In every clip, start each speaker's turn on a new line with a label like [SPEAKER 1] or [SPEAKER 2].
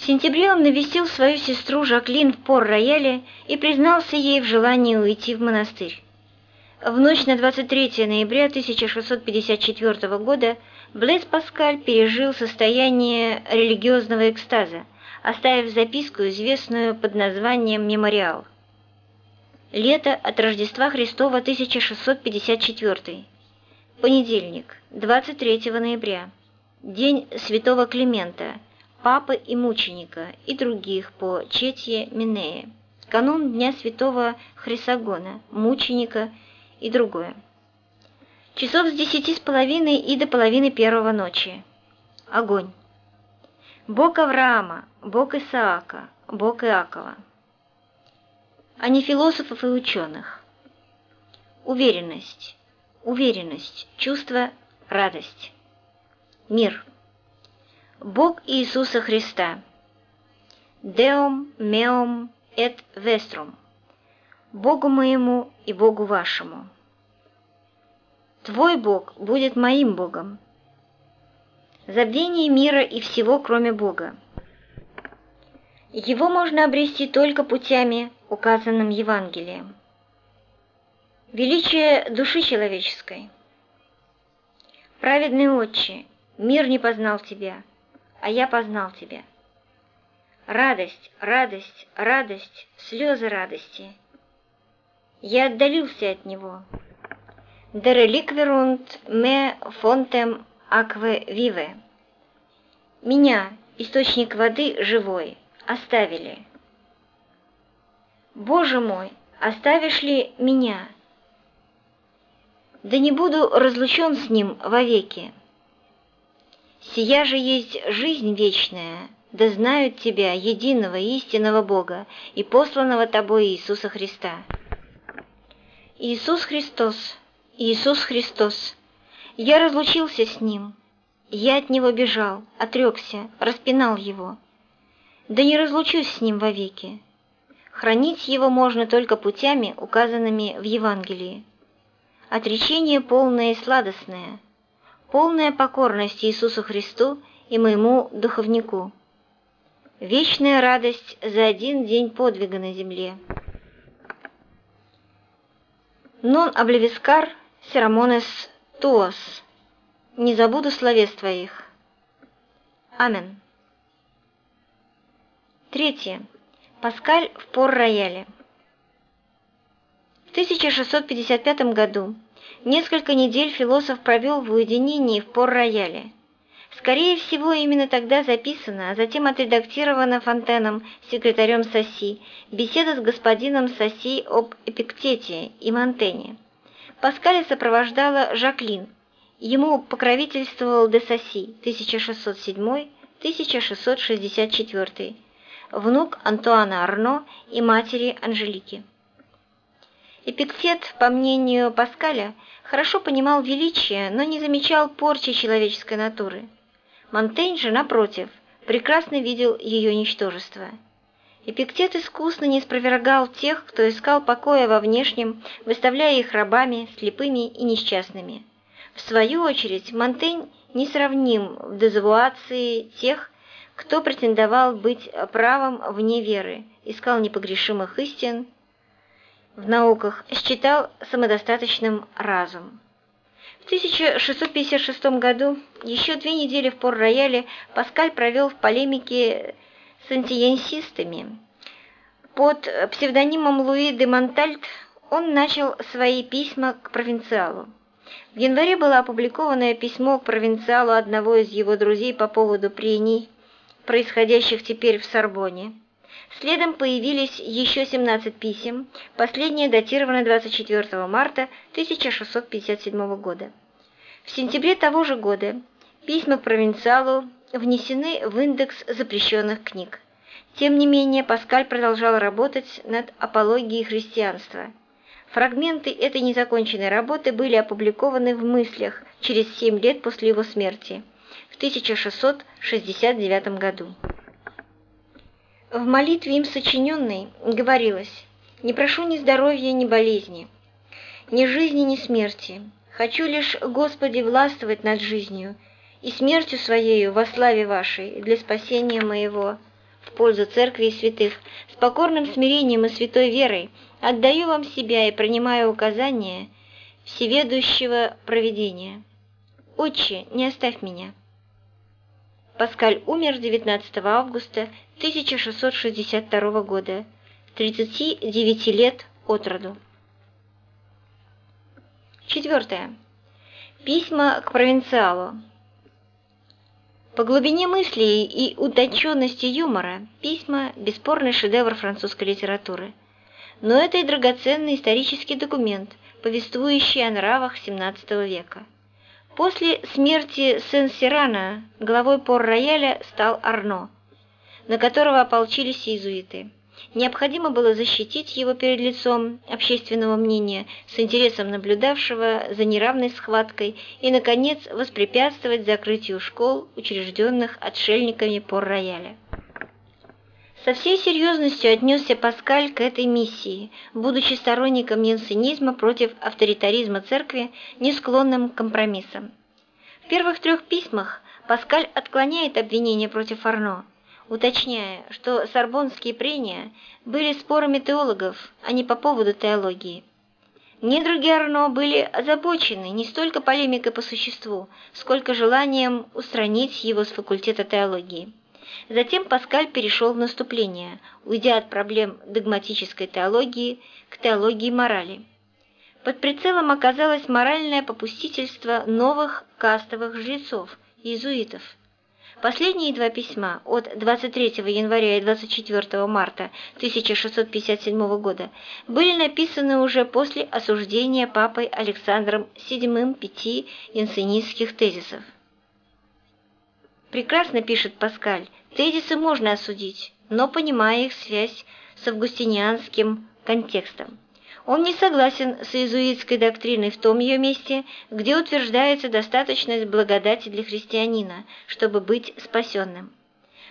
[SPEAKER 1] В сентябре он навестил свою сестру Жаклин в Пор-Рояле и признался ей в желании уйти в монастырь. В ночь на 23 ноября 1654 года Блэс Паскаль пережил состояние религиозного экстаза, оставив записку, известную под названием «Мемориал». Лето от Рождества Христова 1654. Понедельник, 23 ноября. День святого Климента, папы и мученика и других по Четье Минее. Канун Дня святого Хрисогона, мученика и другое. Часов с десяти с половиной и до половины первого ночи. Огонь. Бог Авраама, Бог Исаака, Бог Иакова. А не философов и ученых. Уверенность, уверенность, чувство, радость. Мир. Бог Иисуса Христа. Деум, меум, эт веструм. Богу моему и Богу вашему. Твой Бог будет моим Богом. Забвение мира и всего, кроме Бога. Его можно обрести только путями, указанным Евангелием. Величие души человеческой. Праведный Отче, мир не познал Тебя, а я познал Тебя. Радость, радость, радость, слезы радости — я отдалился от него. «Дереликверунт ме фонтем акве виве». Меня, источник воды живой, оставили. Боже мой, оставишь ли меня? Да не буду разлучен с ним вовеки. Сия же есть жизнь вечная, да знают Тебя, единого истинного Бога и посланного Тобой Иисуса Христа. Иисус Христос, Иисус Христос, я разлучился с Ним, я от Него бежал, отрекся, распинал Его. Да не разлучусь с Ним вовеки. Хранить Его можно только путями, указанными в Евангелии. Отречение полное и сладостное, полная покорность Иисусу Христу и моему духовнику. Вечная радость за один день подвига на земле. «Нон облевискар серамонес туос» «Не забуду словес твоих». Амен. Третье. Паскаль в Пор-Рояле. В 1655 году несколько недель философ провел в уединении в Пор-Рояле. Скорее всего, именно тогда записана, а затем отредактирована Фонтеном, секретарем Соси, беседа с господином Соси об Эпиктете и Монтене. Паскаля сопровождала Жаклин. Ему покровительствовал де Соси 1607-1664, внук Антуана Арно и матери Анжелики. Эпиктет, по мнению Паскаля, хорошо понимал величие, но не замечал порчи человеческой натуры. Монтейн же, напротив, прекрасно видел ее ничтожество. Эпиктет искусно не спровергал тех, кто искал покоя во внешнем, выставляя их рабами, слепыми и несчастными. В свою очередь, Монтейн несравним в дезавуации тех, кто претендовал быть правым вне веры, искал непогрешимых истин в науках, считал самодостаточным разум. В 1656 году, еще две недели в Пор-Рояле, Паскаль провел в полемике с антиенсистами. Под псевдонимом Луи де Монтальт он начал свои письма к провинциалу. В январе было опубликовано письмо к провинциалу одного из его друзей по поводу прений, происходящих теперь в Сорбоне. Следом появились еще 17 писем, последнее датировано 24 марта 1657 года. В сентябре того же года письма к провинциалу внесены в индекс запрещенных книг. Тем не менее, Паскаль продолжал работать над апологией христианства. Фрагменты этой незаконченной работы были опубликованы в «Мыслях» через семь лет после его смерти, в 1669 году. В молитве им сочиненной говорилось «Не прошу ни здоровья, ни болезни, ни жизни, ни смерти. Хочу лишь, Господи, властвовать над жизнью и смертью Своею во славе Вашей для спасения моего. в пользу церкви и святых, с покорным смирением и святой верой отдаю вам себя и принимаю указания всеведущего провидения. Отче, не оставь меня. Паскаль умер 19 августа 1662 года, 39 лет от роду. Четвертое. Письма к провинциалу. По глубине мыслей и утонченности юмора письма – бесспорный шедевр французской литературы. Но это и драгоценный исторический документ, повествующий о нравах XVII века. После смерти Сен-Сирана главой пор-рояля стал Арно, на которого ополчились иезуиты. Необходимо было защитить его перед лицом общественного мнения, с интересом наблюдавшего за неравной схваткой, и, наконец, воспрепятствовать закрытию школ, учрежденных отшельниками Пор-Рояля. Со всей серьезностью отнесся Паскаль к этой миссии, будучи сторонником янсенизма против авторитаризма церкви, не склонным к компромиссам. В первых трех письмах Паскаль отклоняет обвинения против Арно, уточняя, что сорбонские прения были спорами теологов, а не по поводу теологии. Недруги Арно были озабочены не столько полемикой по существу, сколько желанием устранить его с факультета теологии. Затем Паскаль перешел в наступление, уйдя от проблем догматической теологии к теологии морали. Под прицелом оказалось моральное попустительство новых кастовых жрецов, иезуитов – Последние два письма от 23 января и 24 марта 1657 года были написаны уже после осуждения папой Александром VII пяти янсенистских тезисов. Прекрасно пишет Паскаль, тезисы можно осудить, но понимая их связь с августинианским контекстом. Он не согласен с иезуитской доктриной в том ее месте, где утверждается достаточность благодати для христианина, чтобы быть спасенным.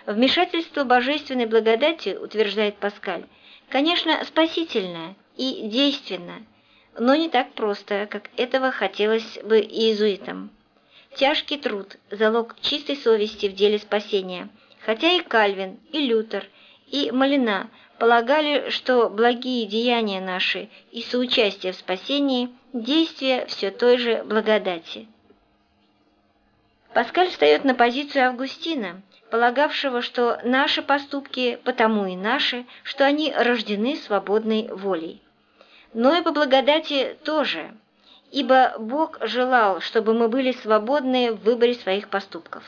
[SPEAKER 1] Вмешательство божественной благодати, утверждает Паскаль, конечно, спасительное и действенно, но не так просто, как этого хотелось бы иезуитам. Тяжкий труд – залог чистой совести в деле спасения, хотя и Кальвин, и Лютер, и Малина полагали, что благие деяния наши и соучастие в спасении – действие все той же благодати. Паскаль встает на позицию Августина, полагавшего, что наши поступки потому и наши, что они рождены свободной волей. Но и по благодати тоже, ибо Бог желал, чтобы мы были свободны в выборе своих поступков.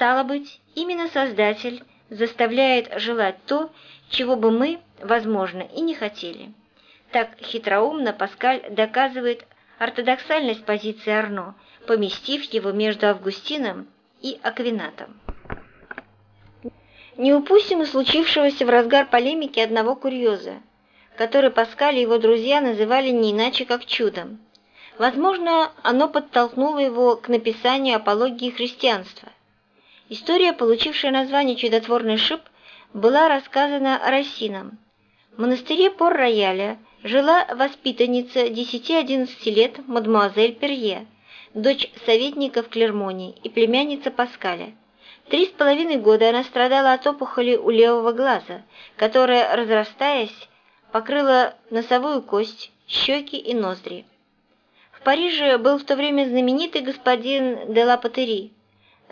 [SPEAKER 1] Стало быть, именно Создатель заставляет желать то, чего бы мы, возможно, и не хотели. Так хитроумно Паскаль доказывает ортодоксальность позиции Арно, поместив его между Августином и Аквинатом. Не упустим и случившегося в разгар полемики одного курьеза, который Паскаль и его друзья называли не иначе как чудом. Возможно, оно подтолкнуло его к написанию апологии христианства. История, получившая название «Чудотворный шип», была рассказана Рассином. В монастыре Пор-Рояля жила воспитанница 10-11 лет мадемуазель Перье, дочь советника в Клермоне и племянница Паскаля. Три с половиной года она страдала от опухоли у левого глаза, которая, разрастаясь, покрыла носовую кость, щеки и ноздри. В Париже был в то время знаменитый господин де ла Патери,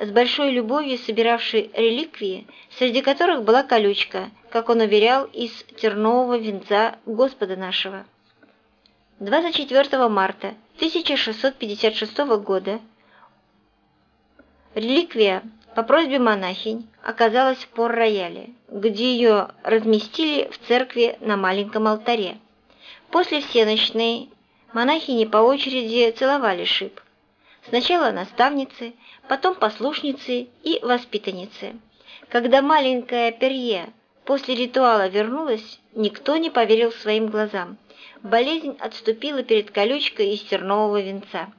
[SPEAKER 1] с большой любовью собиравший реликвии, среди которых была колючка, как он уверял, из тернового венца Господа нашего. 24 марта 1656 года реликвия по просьбе монахинь оказалась в Пор-Рояле, где ее разместили в церкви на маленьком алтаре. После всеночной монахини по очереди целовали шип. Сначала наставницы, потом послушницы и воспитанницы. Когда маленькая Перье после ритуала вернулась, никто не поверил своим глазам. Болезнь отступила перед колючкой из тернового венца.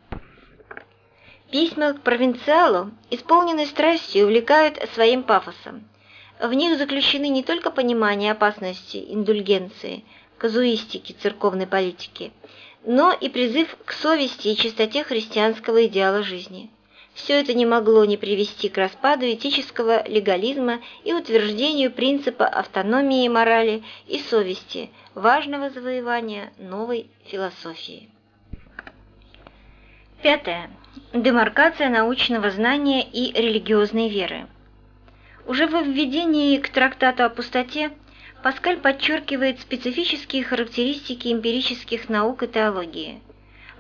[SPEAKER 1] Письма к провинциалу, исполненные страстью, увлекают своим пафосом. В них заключены не только понимание опасности индульгенции, казуистики церковной политики, но и призыв к совести и чистоте христианского идеала жизни. все это не могло не привести к распаду этического легализма и утверждению принципа автономии морали и совести, важного завоевания новой философии. Пятое. Демаркация научного знания и религиозной веры. Уже во введении к трактату о пустоте Паскаль подчеркивает специфические характеристики эмпирических наук и теологии.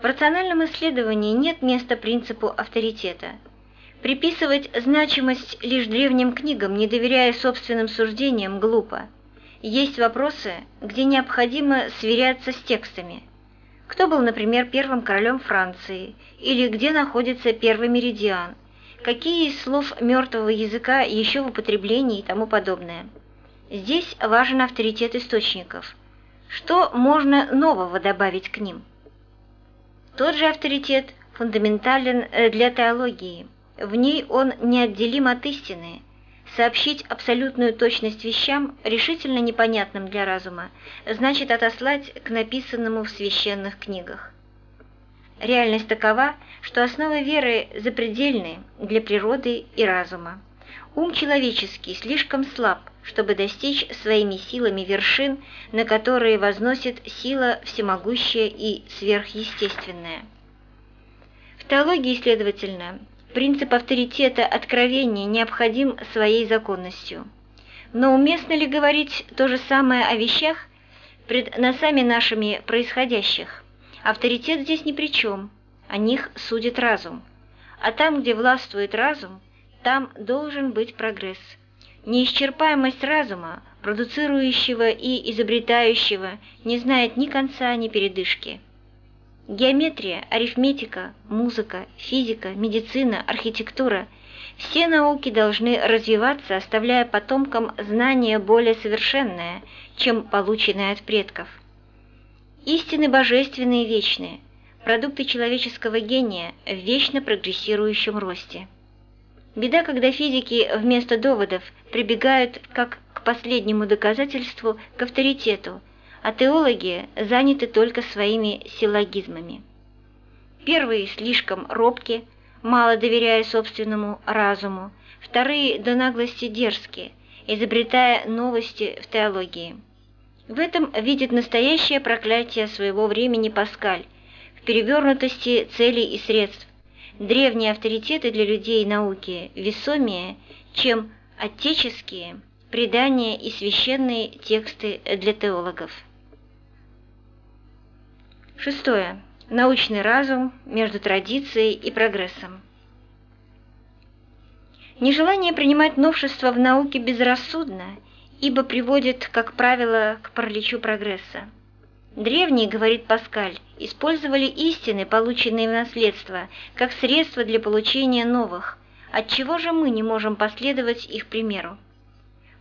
[SPEAKER 1] В рациональном исследовании нет места принципу авторитета. Приписывать значимость лишь древним книгам, не доверяя собственным суждениям, глупо. Есть вопросы, где необходимо сверяться с текстами. Кто был, например, первым королем Франции, или где находится первый меридиан, какие из слов мертвого языка еще в употреблении и тому подобное. Здесь важен авторитет источников. Что можно нового добавить к ним? Тот же авторитет фундаментален э, для теологии. В ней он неотделим от истины. Сообщить абсолютную точность вещам, решительно непонятным для разума, значит отослать к написанному в священных книгах. Реальность такова, что основы веры запредельны для природы и разума. Ум человеческий слишком слаб, чтобы достичь своими силами вершин, на которые возносит сила всемогущая и сверхъестественная. В теологии, следовательно, принцип авторитета откровения необходим своей законностью. Но уместно ли говорить то же самое о вещах, пред носами нашими происходящих? Авторитет здесь ни при чем, о них судит разум. А там, где властвует разум, там должен быть прогресс. Неисчерпаемость разума, продуцирующего и изобретающего, не знает ни конца, ни передышки. Геометрия, арифметика, музыка, физика, медицина, архитектура – все науки должны развиваться, оставляя потомкам знания более совершенное, чем полученное от предков. Истины божественные и вечные, продукты человеческого гения в вечно прогрессирующем росте. Беда, когда физики вместо доводов прибегают как к последнему доказательству к авторитету, а теологи заняты только своими силлогизмами. Первые слишком робки, мало доверяя собственному разуму, вторые до наглости дерзкие, изобретая новости в теологии. В этом видит настоящее проклятие своего времени Паскаль, в перевернутости целей и средств, древние авторитеты для людей науки весомее, чем отеческие предания и священные тексты для теологов. Шестое. Научный разум между традицией и прогрессом. Нежелание принимать новшества в науке безрассудно, ибо приводит, как правило, к параличу прогресса. Древние, говорит Паскаль, использовали истины, полученные в наследство, как средство для получения новых. Отчего же мы не можем последовать их примеру?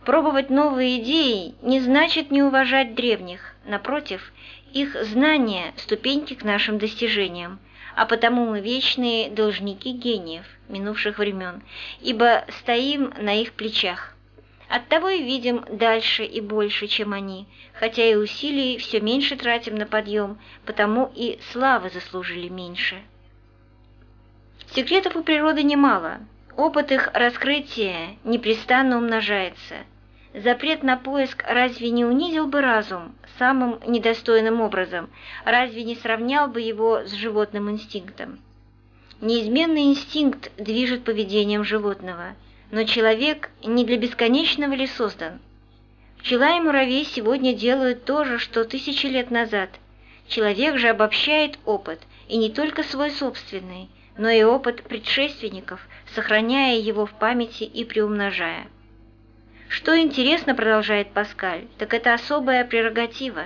[SPEAKER 1] Пробовать новые идеи не значит не уважать древних, напротив, их знания – ступеньки к нашим достижениям, а потому мы вечные должники гениев минувших времен, ибо стоим на их плечах. Оттого и видим дальше и больше, чем они, хотя и усилий все меньше тратим на подъем, потому и славы заслужили меньше. Секретов у природы немало, опыт их раскрытия непрестанно умножается. Запрет на поиск разве не унизил бы разум самым недостойным образом, разве не сравнял бы его с животным инстинктом? Неизменный инстинкт движет поведением животного – но человек не для бесконечного ли создан? Пчела и муравей сегодня делают то же, что тысячи лет назад. Человек же обобщает опыт, и не только свой собственный, но и опыт предшественников, сохраняя его в памяти и приумножая. Что интересно, продолжает Паскаль, так это особая прерогатива.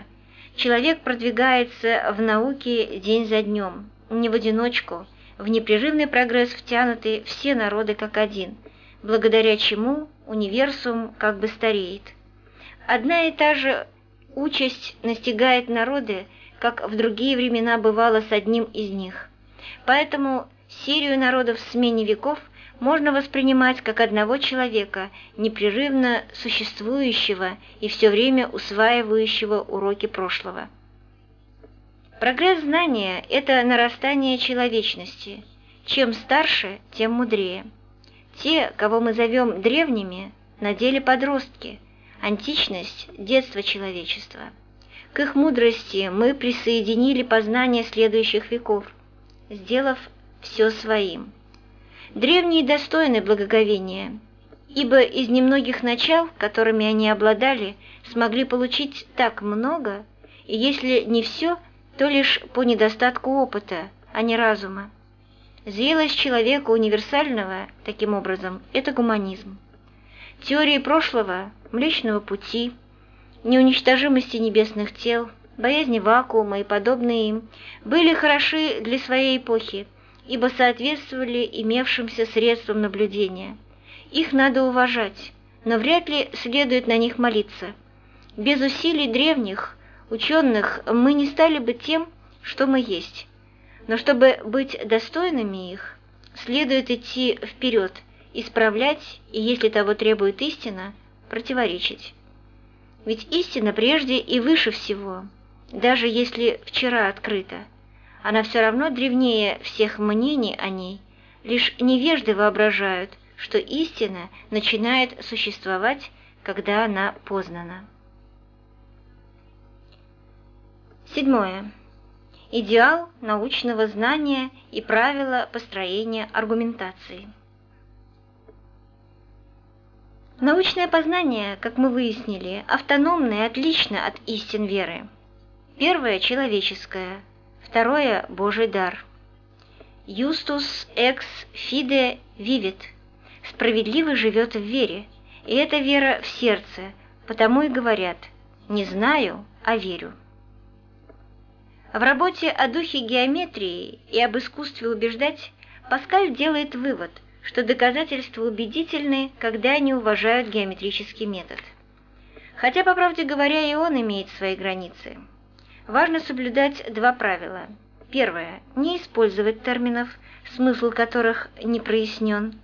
[SPEAKER 1] Человек продвигается в науке день за днем, не в одиночку, в непрерывный прогресс втянуты все народы как один – благодаря чему универсум как бы стареет. Одна и та же участь настигает народы, как в другие времена бывало с одним из них. Поэтому серию народов в смене веков можно воспринимать как одного человека, непрерывно существующего и все время усваивающего уроки прошлого. Прогресс знания – это нарастание человечности – чем старше, тем мудрее. Те, кого мы зовем древними, на деле подростки, античность – детство человечества. К их мудрости мы присоединили познание следующих веков, сделав все своим. Древние достойны благоговения, ибо из немногих начал, которыми они обладали, смогли получить так много, и если не все, то лишь по недостатку опыта, а не разума. Зрелость человека универсального, таким образом, это гуманизм. Теории прошлого, Млечного Пути, неуничтожимости небесных тел, боязни вакуума и подобные им, были хороши для своей эпохи, ибо соответствовали имевшимся средствам наблюдения. Их надо уважать, но вряд ли следует на них молиться. Без усилий древних, ученых, мы не стали бы тем, что мы есть. Но чтобы быть достойными их, следует идти вперед, исправлять и, если того требует истина, противоречить. Ведь истина прежде и выше всего, даже если вчера открыта. Она все равно древнее всех мнений о ней, лишь невежды воображают, что истина начинает существовать, когда она познана. Седьмое идеал научного знания и правила построения аргументации. Научное познание, как мы выяснили, автономно и отлично от истин веры. Первое – человеческое, второе – Божий дар. Юстус экс фиде вивит – справедливый живет в вере, и эта вера в сердце, потому и говорят «не знаю, а верю». В работе о духе геометрии и об искусстве убеждать Паскаль делает вывод, что доказательства убедительны, когда они уважают геометрический метод. Хотя, по правде говоря, и он имеет свои границы. Важно соблюдать два правила. Первое – не использовать терминов, смысл которых не прояснен.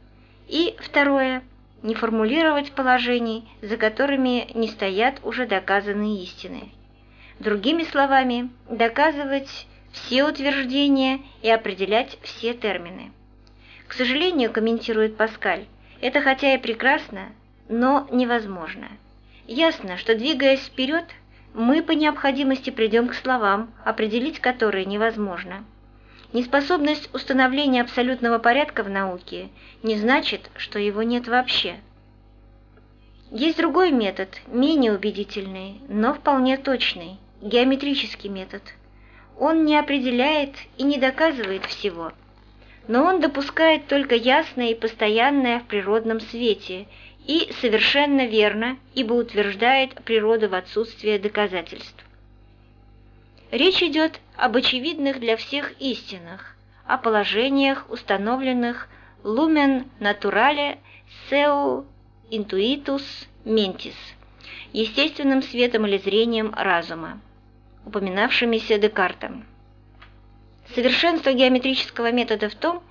[SPEAKER 1] И второе – не формулировать положений, за которыми не стоят уже доказанные истины. Другими словами, доказывать все утверждения и определять все термины. К сожалению, комментирует Паскаль, это хотя и прекрасно, но невозможно. Ясно, что двигаясь вперед, мы по необходимости придем к словам, определить которые невозможно. Неспособность установления абсолютного порядка в науке не значит, что его нет вообще. Есть другой метод, менее убедительный, но вполне точный – геометрический метод. Он не определяет и не доказывает всего, но он допускает только ясное и постоянное в природном свете и совершенно верно, ибо утверждает природу в отсутствие доказательств. Речь идет об очевидных для всех истинах, о положениях, установленных lumen naturale seu intuitus mentis, естественным светом или зрением разума упоминавшимися Декартом. Совершенство геометрического метода в том,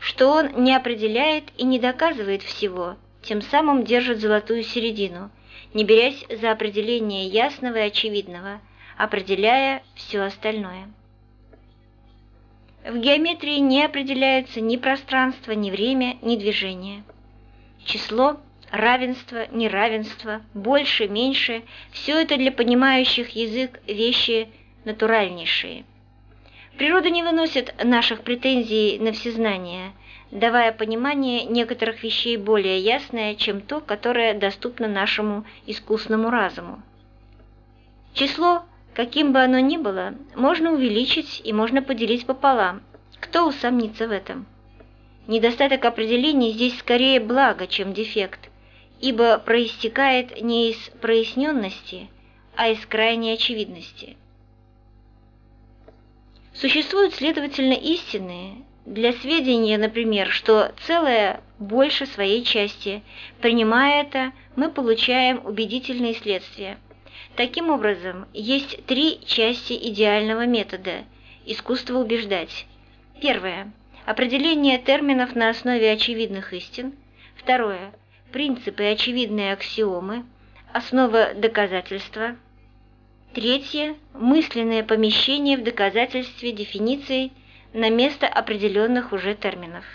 [SPEAKER 1] что он не определяет и не доказывает всего, тем самым держит золотую середину, не берясь за определение ясного и очевидного, определяя все остальное. В геометрии не определяются ни пространство, ни время, ни движение. Число равенство, неравенство, больше, меньше – все это для понимающих язык вещи натуральнейшие. Природа не выносит наших претензий на всезнание, давая понимание некоторых вещей более ясное, чем то, которое доступно нашему искусному разуму. Число, каким бы оно ни было, можно увеличить и можно поделить пополам. Кто усомнится в этом? Недостаток определений здесь скорее благо, чем дефект – ибо проистекает не из проясненности, а из крайней очевидности. Существуют, следовательно, истины, для сведения, например, что целое больше своей части. Принимая это, мы получаем убедительные следствия. Таким образом, есть три части идеального метода – искусство убеждать. Первое – определение терминов на основе очевидных истин. Второе – принципы и очевидные аксиомы, основа доказательства. Третье – мысленное помещение в доказательстве дефиниций на место определенных уже терминов.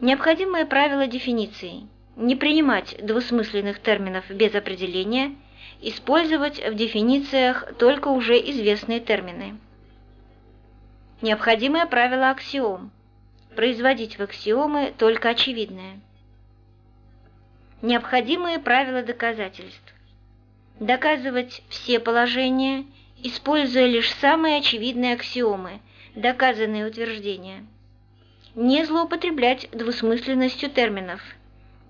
[SPEAKER 1] Необходимое правило дефиниции – не принимать двусмысленных терминов без определения, использовать в дефинициях только уже известные термины. Необходимое правило аксиом – производить в аксиомы только очевидное. Необходимые правила доказательств – доказывать все положения, используя лишь самые очевидные аксиомы, доказанные утверждения – не злоупотреблять двусмысленностью терминов,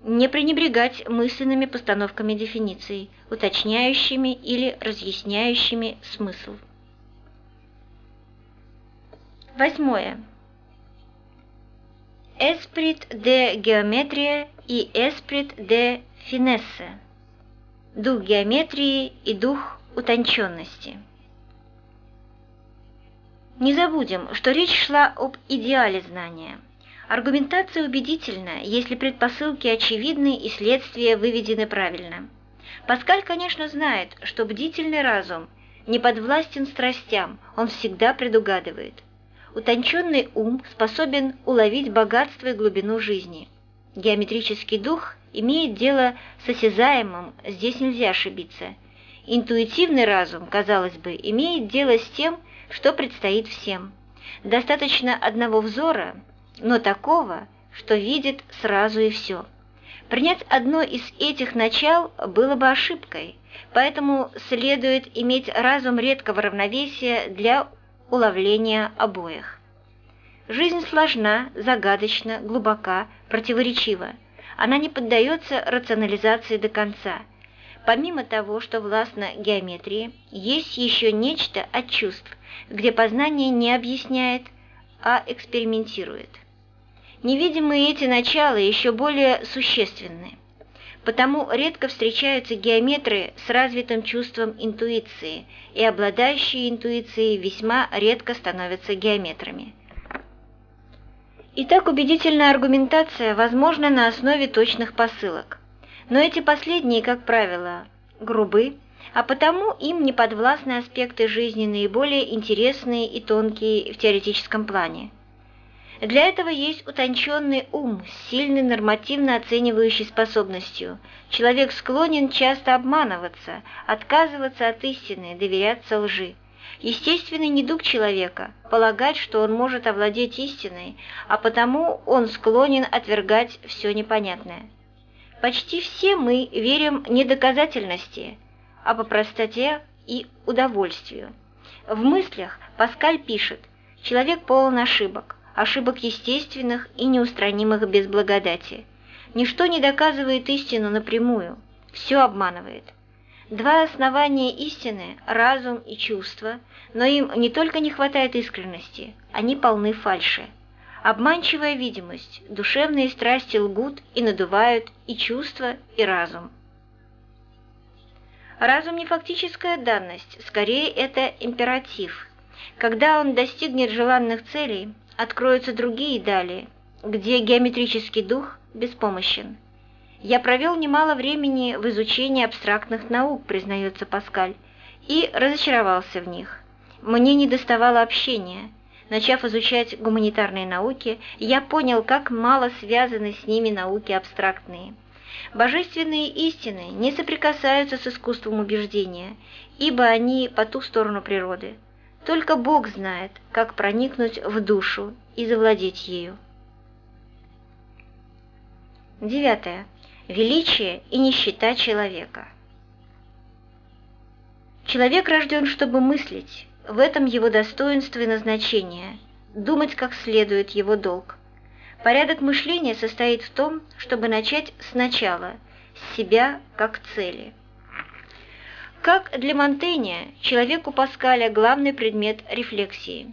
[SPEAKER 1] не пренебрегать мысленными постановками дефиниций, уточняющими или разъясняющими смысл. Восьмое. Эсприт де геометрия и эсприт де финессе. Дух геометрии и дух утонченности. Не забудем, что речь шла об идеале знания. Аргументация убедительна, если предпосылки очевидны и следствия выведены правильно. Паскаль, конечно, знает, что бдительный разум не подвластен страстям, он всегда предугадывает. Утонченный ум способен уловить богатство и глубину жизни. Геометрический дух имеет дело с осязаемым, здесь нельзя ошибиться. Интуитивный разум, казалось бы, имеет дело с тем, что предстоит всем. Достаточно одного взора, но такого, что видит сразу и все. Принять одно из этих начал было бы ошибкой, поэтому следует иметь разум редкого равновесия для уловления обоих. Жизнь сложна, загадочна, глубока, противоречива. Она не поддается рационализации до конца. Помимо того, что властно геометрии, есть еще нечто от чувств, где познание не объясняет, а экспериментирует. Невидимые эти начала еще более существенны. Потому редко встречаются геометры с развитым чувством интуиции, и обладающие интуицией весьма редко становятся геометрами. Итак, убедительная аргументация возможна на основе точных посылок. Но эти последние, как правило, грубы, а потому им не подвластны аспекты жизни наиболее интересные и тонкие в теоретическом плане. Для этого есть утонченный ум с сильной нормативно оценивающей способностью. Человек склонен часто обманываться, отказываться от истины, доверяться лжи. Естественный недуг человека – полагать, что он может овладеть истиной, а потому он склонен отвергать все непонятное. Почти все мы верим не доказательности – а по простоте и удовольствию. В мыслях Паскаль пишет «Человек полон ошибок, ошибок естественных и неустранимых без благодати. Ничто не доказывает истину напрямую, все обманывает. Два основания истины – разум и чувство, но им не только не хватает искренности, они полны фальши. Обманчивая видимость, душевные страсти лгут и надувают и чувство, и разум. Разум не фактическая данность, скорее это императив. Когда он достигнет желанных целей, откроются другие дали, где геометрический дух беспомощен. Я провел немало времени в изучении абстрактных наук, признается Паскаль, и разочаровался в них. Мне не доставало общения. Начав изучать гуманитарные науки, я понял, как мало связаны с ними науки абстрактные – Божественные истины не соприкасаются с искусством убеждения, ибо они по ту сторону природы. Только Бог знает, как проникнуть в душу и завладеть ею. Девятое. Величие и нищета человека. Человек рожден, чтобы мыслить, в этом его достоинство и назначение, думать как следует его долг. Порядок мышления состоит в том, чтобы начать сначала, с себя как цели. Как для Монтэня, человеку Паскаля главный предмет рефлексии.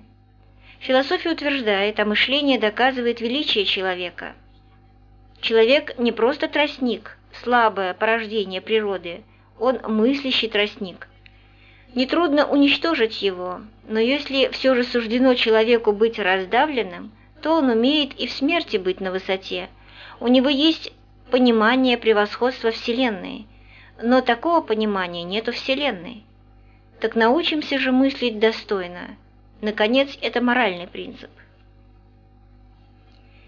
[SPEAKER 1] Философия утверждает, а мышление доказывает величие человека. Человек не просто тростник, слабое порождение природы, он мыслящий тростник. Нетрудно уничтожить его, но если все же суждено человеку быть раздавленным – то он умеет и в смерти быть на высоте. У него есть понимание превосходства Вселенной, но такого понимания нет у Вселенной. Так научимся же мыслить достойно. Наконец, это моральный принцип.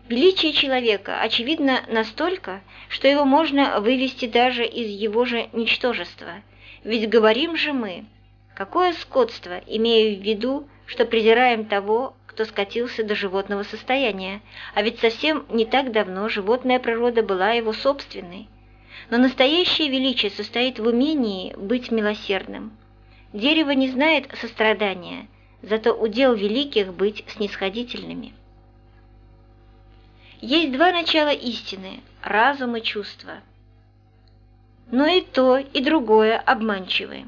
[SPEAKER 1] Величие человека очевидно настолько, что его можно вывести даже из его же ничтожества. Ведь говорим же мы, какое скотство, имея в виду, что презираем того, кто скатился до животного состояния, а ведь совсем не так давно животная природа была его собственной. Но настоящее величие состоит в умении быть милосердным. Дерево не знает сострадания, зато удел великих быть снисходительными. Есть два начала истины – разум и чувство. Но и то, и другое обманчивы.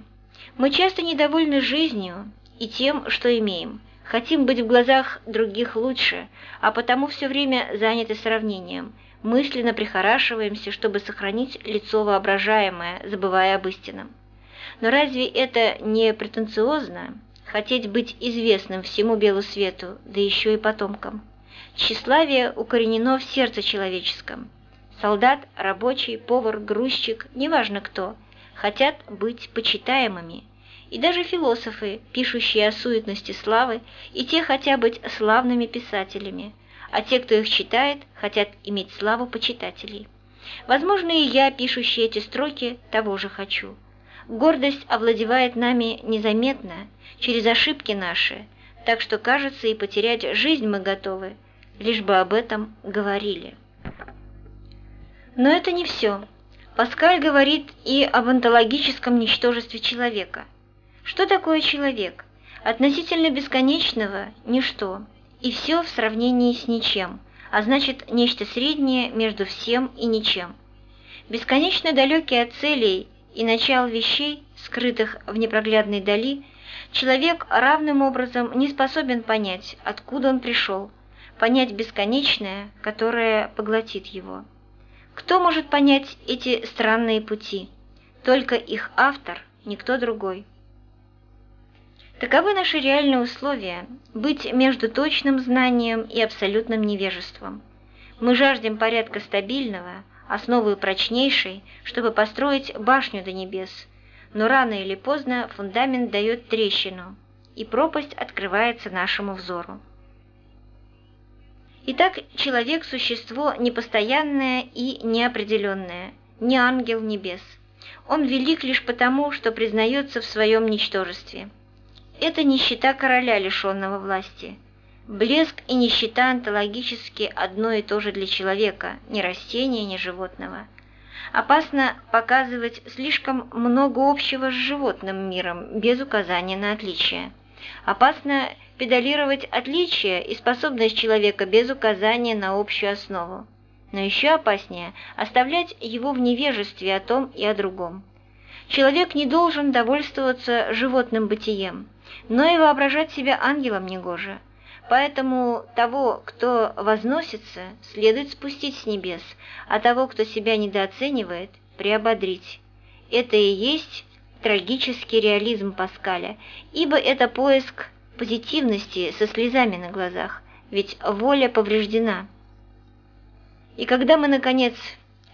[SPEAKER 1] Мы часто недовольны жизнью и тем, что имеем, хотим быть в глазах других лучше, а потому все время заняты сравнением, мысленно прихорашиваемся, чтобы сохранить лицо воображаемое, забывая об истинном. Но разве это не претенциозно – хотеть быть известным всему белу свету, да еще и потомкам? Тщеславие укоренено в сердце человеческом. Солдат, рабочий, повар, грузчик, неважно кто, хотят быть почитаемыми. И даже философы, пишущие о суетности славы, и те хотят быть славными писателями, а те, кто их читает, хотят иметь славу почитателей. Возможно, и я, пишущий эти строки, того же хочу. Гордость овладевает нами незаметно, через ошибки наши, так что, кажется, и потерять жизнь мы готовы, лишь бы об этом говорили. Но это не все. Паскаль говорит и об онтологическом ничтожестве человека. Что такое человек? Относительно бесконечного – ничто, и все в сравнении с ничем, а значит, нечто среднее между всем и ничем. Бесконечно далекий от целей и начал вещей, скрытых в непроглядной дали, человек равным образом не способен понять, откуда он пришел – понять бесконечное, которое поглотит его. Кто может понять эти странные пути? Только их автор, никто другой. Таковы наши реальные условия – быть между точным знанием и абсолютным невежеством. Мы жаждем порядка стабильного, основы прочнейшей, чтобы построить башню до небес, но рано или поздно фундамент дает трещину, и пропасть открывается нашему взору. Итак, человек – существо непостоянное и неопределенное, не ангел небес. Он велик лишь потому, что признается в своем ничтожестве. Это нищета короля, лишенного власти. Блеск и нищета онтологически одно и то же для человека, ни растения, ни животного. Опасно показывать слишком много общего с животным миром, без указания на отличия. Опасно педалировать отличия и способность человека без указания на общую основу. Но еще опаснее – оставлять его в невежестве о том и о другом. Человек не должен довольствоваться животным бытием, но и воображать себя ангелом негоже. Поэтому того, кто возносится, следует спустить с небес, а того, кто себя недооценивает, приободрить. Это и есть трагический реализм Паскаля, ибо это поиск позитивности со слезами на глазах, ведь воля повреждена. И когда мы, наконец,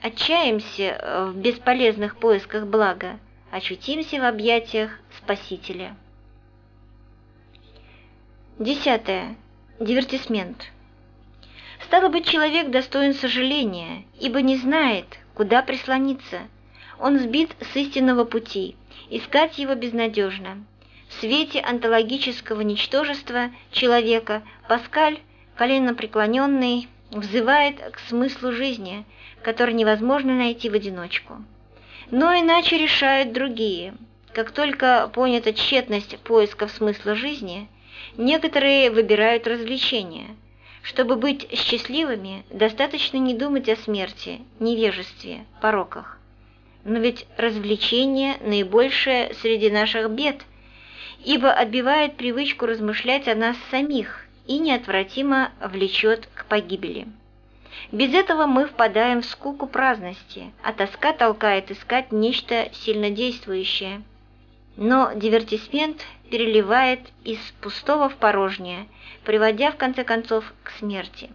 [SPEAKER 1] отчаемся в бесполезных поисках блага, очутимся в объятиях Спасителя. Десятое. Дивертисмент. Стало быть, человек достоин сожаления, ибо не знает, куда прислониться. Он сбит с истинного пути, искать его безнадежно. В свете онтологического ничтожества человека Паскаль, коленопреклоненный, взывает к смыслу жизни, который невозможно найти в одиночку. Но иначе решают другие. Как только понята тщетность поисков смысла жизни, некоторые выбирают развлечения. Чтобы быть счастливыми, достаточно не думать о смерти, невежестве, пороках. Но ведь развлечение – наибольшее среди наших бед – ибо отбивает привычку размышлять о нас самих и неотвратимо влечет к погибели. Без этого мы впадаем в скуку праздности, а тоска толкает искать нечто сильнодействующее. Но дивертисмент переливает из пустого в порожнее, приводя в конце концов к смерти.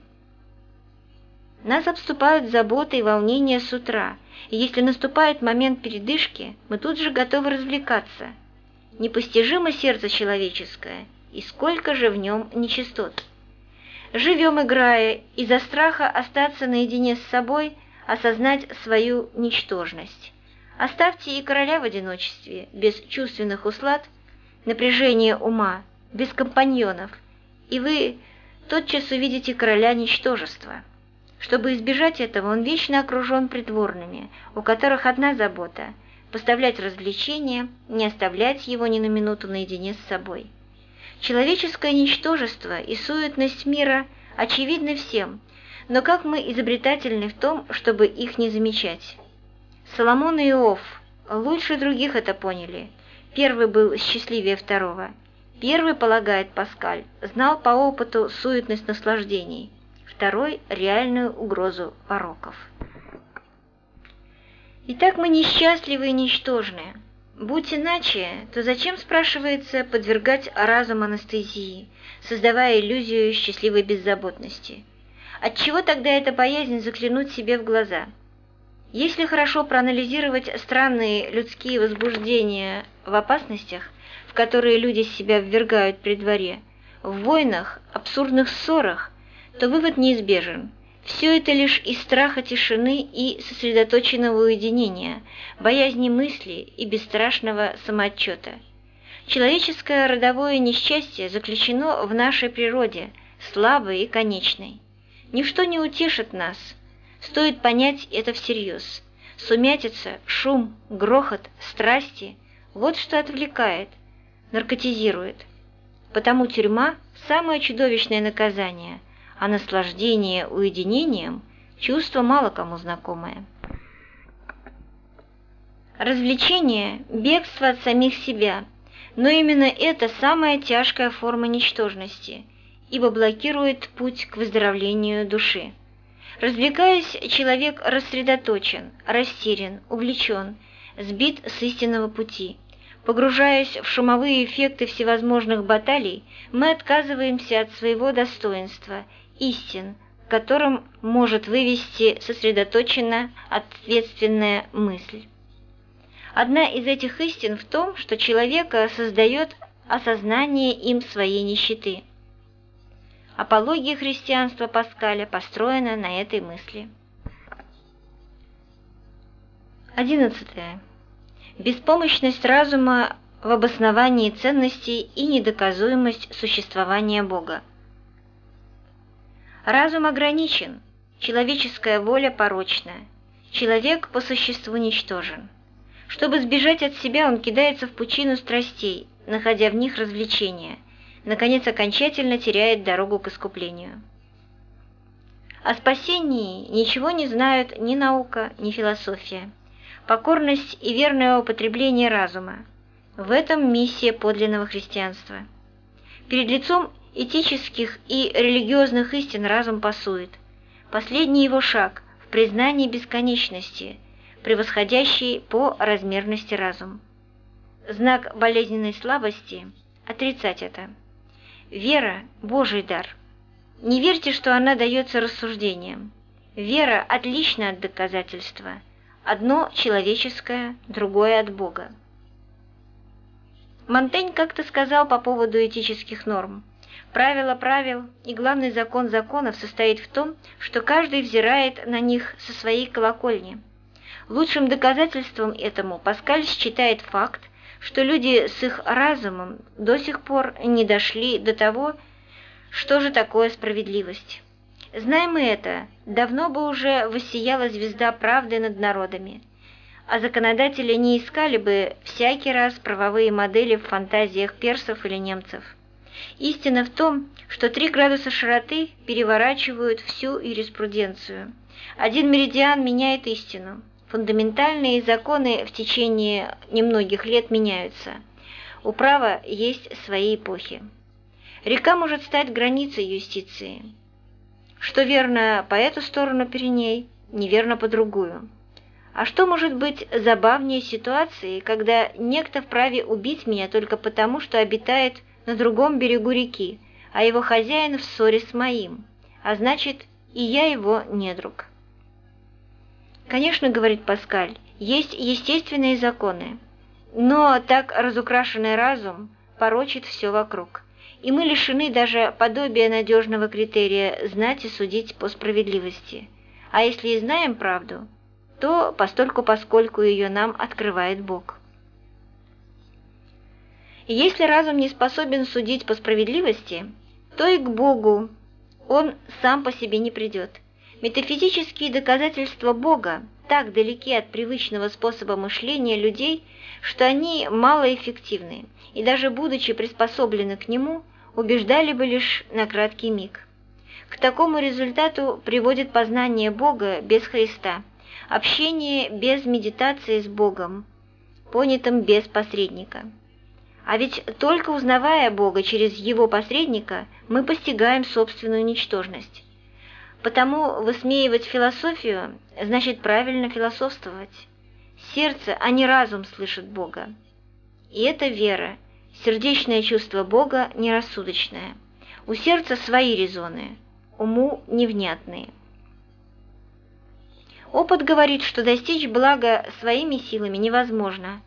[SPEAKER 1] Нас обступают заботы и волнения с утра, и если наступает момент передышки, мы тут же готовы развлекаться – непостижимо сердце человеческое, и сколько же в нем нечистот. Живем играя, из-за страха остаться наедине с собой, осознать свою ничтожность. Оставьте и короля в одиночестве, без чувственных услад, напряжения ума, без компаньонов, и вы тотчас увидите короля ничтожества. Чтобы избежать этого, он вечно окружен придворными, у которых одна забота – поставлять развлечения, не оставлять его ни на минуту наедине с собой. Человеческое ничтожество и суетность мира очевидны всем, но как мы изобретательны в том, чтобы их не замечать. Соломон и Иов лучше других это поняли. Первый был счастливее второго. Первый, полагает Паскаль, знал по опыту суетность наслаждений, второй – реальную угрозу пороков. Итак, мы несчастливы и ничтожны. Будь иначе, то зачем, спрашивается, подвергать разум анестезии, создавая иллюзию счастливой беззаботности? Отчего тогда эта боязнь заглянуть себе в глаза? Если хорошо проанализировать странные людские возбуждения в опасностях, в которые люди себя ввергают при дворе, в войнах, абсурдных ссорах, то вывод неизбежен – все это лишь из страха тишины и сосредоточенного уединения, боязни мысли и бесстрашного самоотчета. Человеческое родовое несчастье заключено в нашей природе, слабой и конечной. Ничто не утешит нас, стоит понять это всерьез. Сумятица, шум, грохот, страсти – вот что отвлекает, наркотизирует. Потому тюрьма – самое чудовищное наказание – а наслаждение уединением – чувство мало кому знакомое. Развлечение – бегство от самих себя, но именно это самая тяжкая форма ничтожности, ибо блокирует путь к выздоровлению души. Развлекаясь, человек рассредоточен, растерян, увлечен, сбит с истинного пути. Погружаясь в шумовые эффекты всевозможных баталий, мы отказываемся от своего достоинства – истин, которым может вывести сосредоточенно ответственная мысль. Одна из этих истин в том, что человека создает осознание им своей нищеты. Апология христианства Паскаля построена на этой мысли. 11. Беспомощность разума в обосновании ценностей и недоказуемость существования Бога. Разум ограничен, человеческая воля порочна, человек по существу ничтожен. Чтобы сбежать от себя, он кидается в пучину страстей, находя в них развлечения, наконец окончательно теряет дорогу к искуплению. О спасении ничего не знают ни наука, ни философия. Покорность и верное употребление разума. В этом миссия подлинного христианства. Перед лицом этических и религиозных истин разум пасует. Последний его шаг в признании бесконечности, превосходящий по размерности разум. Знак болезненной слабости – отрицать это. Вера – Божий дар. Не верьте, что она дается рассуждением. Вера отлична от доказательства. Одно человеческое, другое от Бога. Монтень как-то сказал по поводу этических норм – Правило правил и главный закон законов состоит в том, что каждый взирает на них со своей колокольни. Лучшим доказательством этому Паскаль считает факт, что люди с их разумом до сих пор не дошли до того, что же такое справедливость. Знаем мы это, давно бы уже воссияла звезда правды над народами, а законодатели не искали бы всякий раз правовые модели в фантазиях персов или немцев. Истина в том, что три градуса широты переворачивают всю юриспруденцию. Один меридиан меняет истину. Фундаментальные законы в течение немногих лет меняются. У права есть свои эпохи. Река может стать границей юстиции. Что верно по эту сторону Пиреней, неверно по другую. А что может быть забавнее ситуации, когда некто вправе убить меня только потому, что обитает на другом берегу реки, а его хозяин в ссоре с моим, а значит, и я его недруг. Конечно, говорит Паскаль, есть естественные законы, но так разукрашенный разум порочит все вокруг, и мы лишены даже подобия надежного критерия знать и судить по справедливости. А если и знаем правду, то постольку поскольку ее нам открывает Бог. Если разум не способен судить по справедливости, то и к Богу он сам по себе не придет. Метафизические доказательства Бога так далеки от привычного способа мышления людей, что они малоэффективны, и даже будучи приспособлены к нему, убеждали бы лишь на краткий миг. К такому результату приводит познание Бога без Христа, общение без медитации с Богом, понятым без посредника. А ведь только узнавая Бога через Его посредника, мы постигаем собственную ничтожность. Потому высмеивать философию значит правильно философствовать. Сердце, а не разум слышит Бога. И это вера, сердечное чувство Бога нерассудочное. У сердца свои резоны, уму невнятные. Опыт говорит, что достичь блага своими силами невозможно.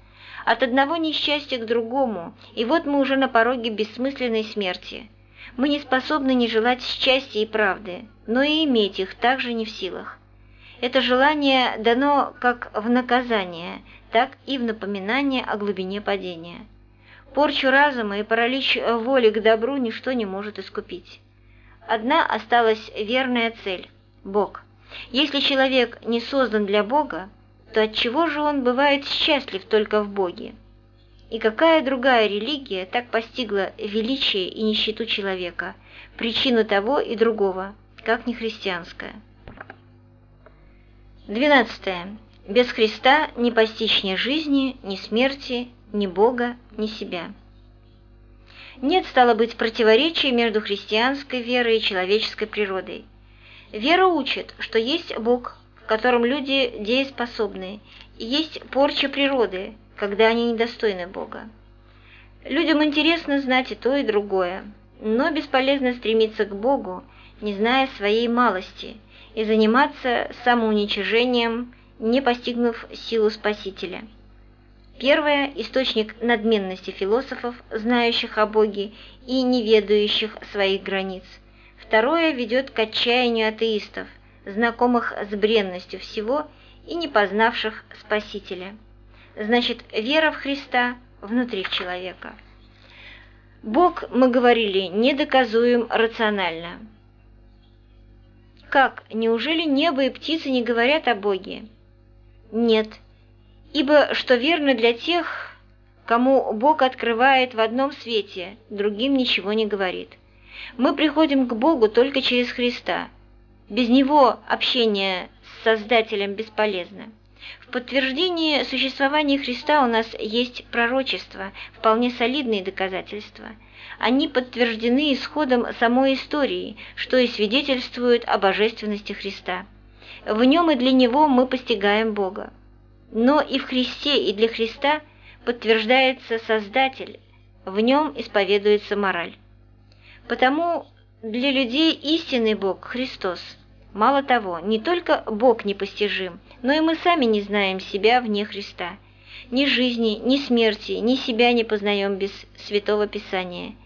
[SPEAKER 1] От одного несчастья к другому, и вот мы уже на пороге бессмысленной смерти. Мы не способны не желать счастья и правды, но и иметь их также не в силах. Это желание дано как в наказание, так и в напоминание о глубине падения. Порчу разума и паралич воли к добру ничто не может искупить. Одна осталась верная цель – Бог. Если человек не создан для Бога, то отчего же он бывает счастлив только в Боге? И какая другая религия так постигла величие и нищету человека, причину того и другого, как не христианская? 12. Без Христа не постичь ни жизни, ни смерти, ни Бога, ни себя. Нет, стало быть, противоречия между христианской верой и человеческой природой. Вера учит, что есть Бог, в котором люди дееспособны, и есть порча природы, когда они недостойны Бога. Людям интересно знать и то, и другое, но бесполезно стремиться к Богу, не зная своей малости, и заниматься самоуничижением, не постигнув силу Спасителя. Первое – источник надменности философов, знающих о Боге и не ведающих своих границ. Второе ведет к отчаянию атеистов – знакомых с бренностью всего и не познавших Спасителя. Значит, вера в Христа внутри человека. Бог, мы говорили, недоказуем рационально. Как, неужели небо и птицы не говорят о Боге? Нет, ибо что верно для тех, кому Бог открывает в одном свете, другим ничего не говорит. Мы приходим к Богу только через Христа – без него общение с Создателем бесполезно. В подтверждении существования Христа у нас есть пророчества, вполне солидные доказательства. Они подтверждены исходом самой истории, что и свидетельствует о божественности Христа. В нем и для него мы постигаем Бога. Но и в Христе, и для Христа подтверждается Создатель, в нем исповедуется мораль. Потому для людей истинный Бог – Христос. Мало того, не только Бог непостижим, но и мы сами не знаем себя вне Христа. Ни жизни, ни смерти, ни себя не познаем без Святого Писания.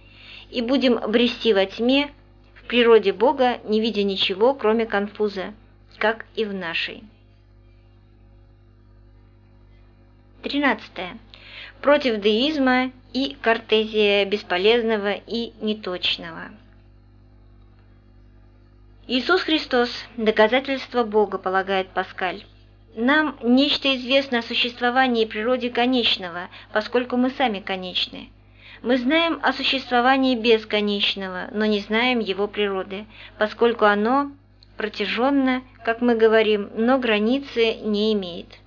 [SPEAKER 1] И будем брести во тьме, в природе Бога, не видя ничего, кроме конфуза, как и в нашей. 13. Против деизма и картезия бесполезного и неточного. Иисус Христос – доказательство Бога, полагает Паскаль. Нам нечто известно о существовании и природе конечного, поскольку мы сами конечны. Мы знаем о существовании бесконечного, но не знаем его природы, поскольку оно протяженно, как мы говорим, но границы не имеет.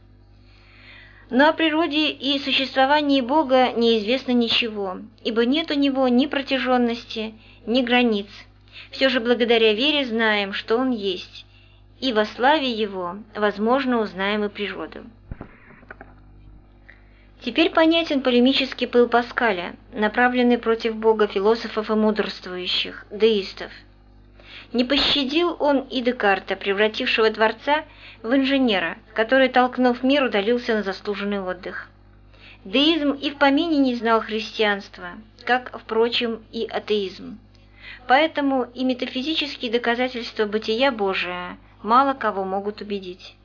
[SPEAKER 1] Но о природе и существовании Бога неизвестно ничего, ибо нет у него ни протяженности, ни границ – все же благодаря вере знаем, что Он есть, и во славе Его, возможно, узнаем и природу. Теперь понятен полемический пыл Паскаля, направленный против Бога философов и мудрствующих, деистов. Не пощадил он и Декарта, превратившего Дворца в инженера, который, толкнув мир, удалился на заслуженный отдых. Деизм и в помине не знал христианства, как, впрочем, и атеизм. Поэтому и метафизические доказательства бытия Божия мало кого могут убедить.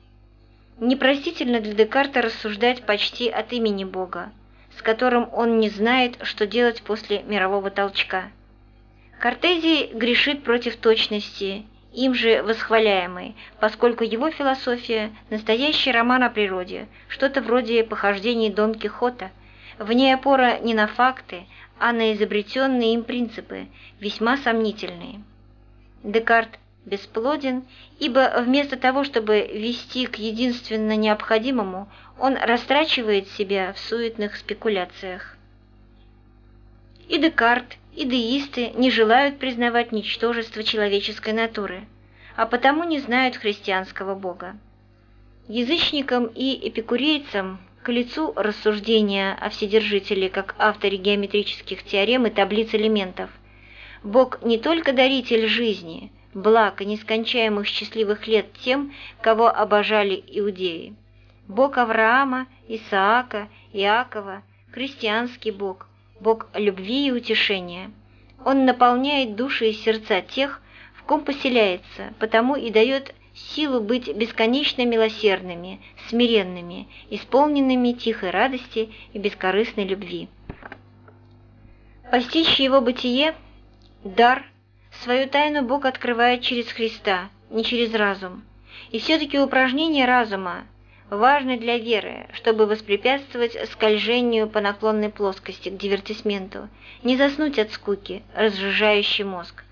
[SPEAKER 1] Непростительно для Декарта рассуждать почти от имени Бога, с которым он не знает, что делать после мирового толчка. Кортезий грешит против точности, им же восхваляемый, поскольку его философия – настоящий роман о природе, что-то вроде похождений Дон Кихота, в ней опора не на факты, а на изобретенные им принципы, весьма сомнительные. Декарт бесплоден, ибо вместо того, чтобы вести к единственно необходимому, он растрачивает себя в суетных спекуляциях. И Декарт, и деисты не желают признавать ничтожество человеческой натуры, а потому не знают христианского Бога. Язычникам и эпикурейцам к лицу рассуждения о Вседержителе как авторе геометрических теорем и таблиц элементов. Бог не только даритель жизни, благ и нескончаемых счастливых лет тем, кого обожали иудеи. Бог Авраама, Исаака, Иакова, христианский Бог, Бог любви и утешения. Он наполняет души и сердца тех, в ком поселяется, потому и дает силу быть бесконечно милосердными, смиренными, исполненными тихой радости и бескорыстной любви. Постичь его бытие – дар, свою тайну Бог открывает через Христа, не через разум. И все-таки упражнение разума важны для веры, чтобы воспрепятствовать скольжению по наклонной плоскости к дивертисменту, не заснуть от скуки, разжижающий мозг.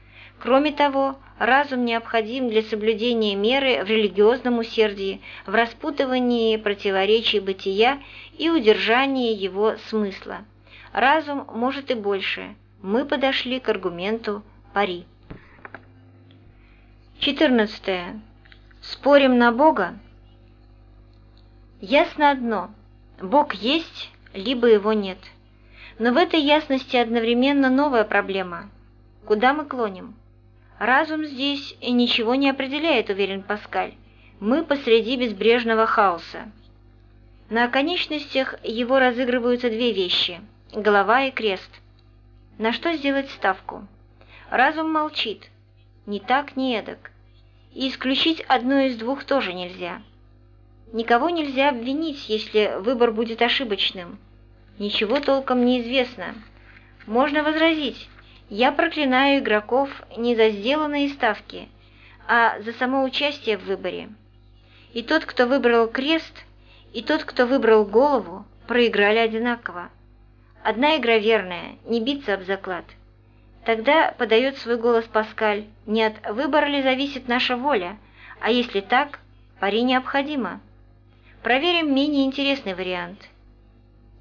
[SPEAKER 1] Кроме того, разум необходим для соблюдения меры в религиозном усердии, в распутывании противоречий бытия и удержании его смысла. Разум может и больше. Мы подошли к аргументу пари. 14. Спорим на Бога? Ясно одно – Бог есть, либо его нет. Но в этой ясности одновременно новая проблема. Куда мы клоним? Разум здесь ничего не определяет, уверен Паскаль. Мы посреди безбрежного хаоса. На оконечностях его разыгрываются две вещи – голова и крест. На что сделать ставку? Разум молчит. Ни так, ни эдак. И исключить одно из двух тоже нельзя – Никого нельзя обвинить, если выбор будет ошибочным. Ничего толком не известно. Можно возразить, я проклинаю игроков не за сделанные ставки, а за само участие в выборе. И тот, кто выбрал крест, и тот, кто выбрал голову, проиграли одинаково. Одна игра верная, не биться об заклад. Тогда подает свой голос Паскаль, не от выбора ли зависит наша воля, а если так, пари необходимо. Проверим менее интересный вариант.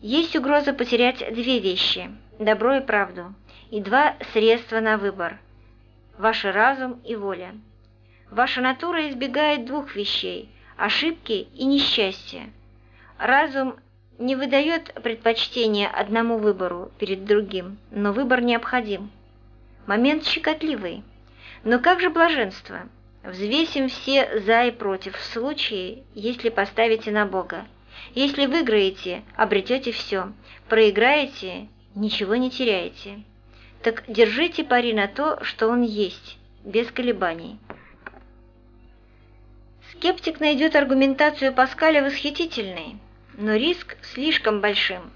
[SPEAKER 1] Есть угроза потерять две вещи – добро и правду, и два средства на выбор – ваш разум и воля. Ваша натура избегает двух вещей – ошибки и несчастья. Разум не выдает предпочтения одному выбору перед другим, но выбор необходим. Момент щекотливый. Но как же блаженство? Взвесим все «за» и «против» в случае, если поставите на Бога. Если выиграете, обретете все, проиграете, ничего не теряете. Так держите пари на то, что он есть, без колебаний. Скептик найдет аргументацию Паскаля восхитительной, но риск слишком большим.